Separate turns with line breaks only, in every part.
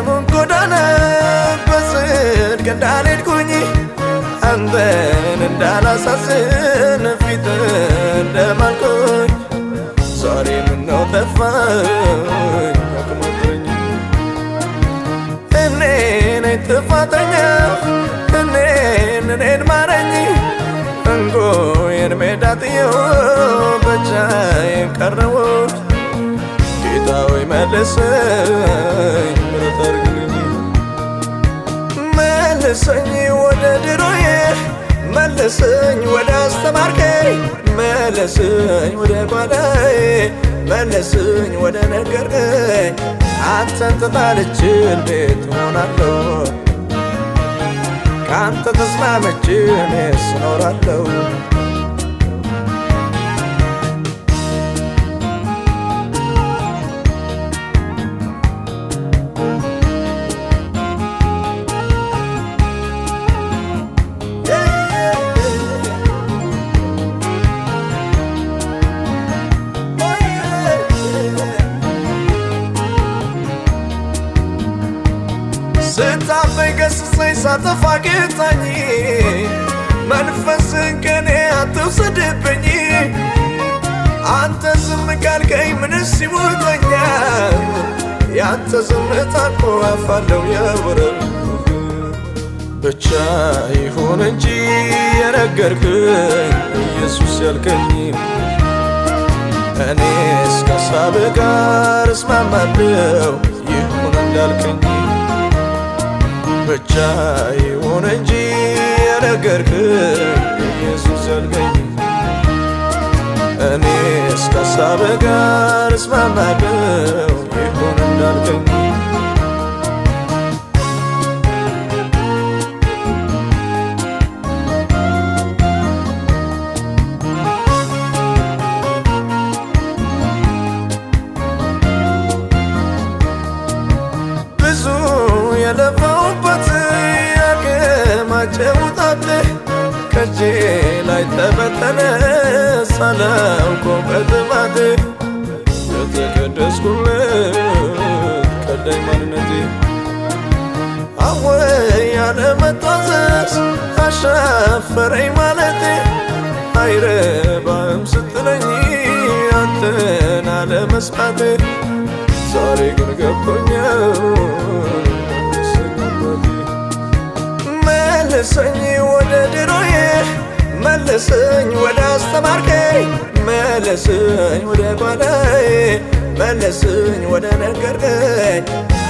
ረጅሙን ጎዳና በጽድቅ እንዳልሄድኩኝ አንተን እንዳላሳዝን ፊት እንደማልኩኝ ዛሬ ምነው ጠፋኝ አቅሞብኝ እኔ ነኝ ጥፋተኛ እኔን እኔን ማረኝ። እንጎዬን ሜዳ ጥዬው ብቻዬን ጌታ ሆይ መልሰኝ ምሕረት አድርግልኝ መልሰኝ ወደ ድሮዬ መልሰኝ ወደ አስተማርከኝ መልሰኝ ወደ ጓዳዬ መልሰኝ ወደ ነገርከኝ። አንተን ተጣልቼ እንዴት ሆናለሁ ከአንተ ተስማምቼ እኔስ እኖራለሁ ስታበይ ገስጸኝ ሳጠፋ ጌታኝ መንፈስን ከኔ አትውሰድብኝ። አንተ ዝም ካልከኝ ምንስ ይሞተኛል? ያንተ ዝምታ እኮ አፋለው የወረብ ብቻ ይሁን እንጂ የነገርክኝ ኢየሱስ ያልከኝ። እኔስ ከሳብ ጋር እስማማለሁ። ይሁን እንዳልከኝ ብቻ ይሁን እንጂ የነገርክኝ ኢየሱስ ያልከኝ እኔስ ከሳብ ጋር እስማማለሁ ከጄ ላይ ተበተነ ሳላውቀው በጥማቴ የተቀደስኩለት ቀዳይ ማንነቴ። አወይ ያለመታዘዝ አሻፈረኝ ማለቴ። አይረባም ስትለኝ አንተን አለመስማቴ። ዛሬ ግን ገብቶኛል መልሰኝ ወደ ድሮዬ መልሰኝ ወደ አስተማርከኝ መልሰኝ ወደ ጓዳዬ መልሰኝ ወደ ነገርከኝ።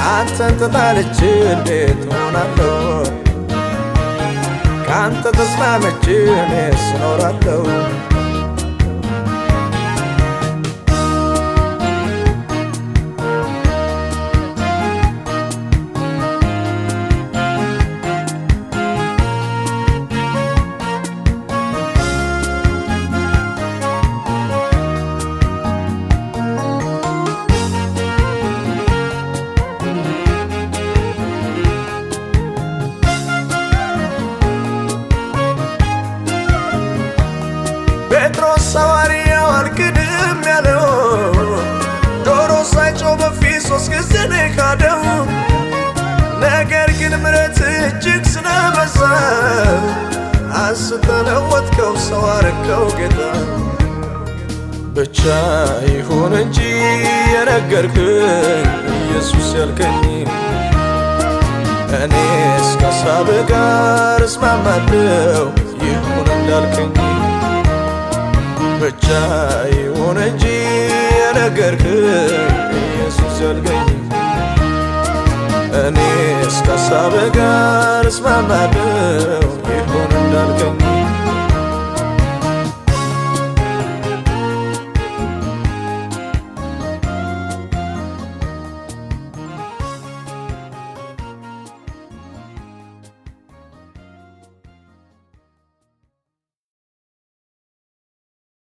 አንተን ተጣልቼ እንዴት ሆናለሁ ከአንተ ተስማምቼ እኔስ እኖራለሁ አስተለወጥከው ሰው አረከው ጌታ። ብቻ ይሁን እንጂ የነገርክኝ ኢየሱስ ያልከኝ እኔስ ከሳብ ጋር እስማማለሁ ይሁን እንዳልከኝ። ብቻ ይሁን እንጂ የነገርክኝ ኢየሱስ ያልከኝ እኔስ ከሳብ ጋር እስማማለሁ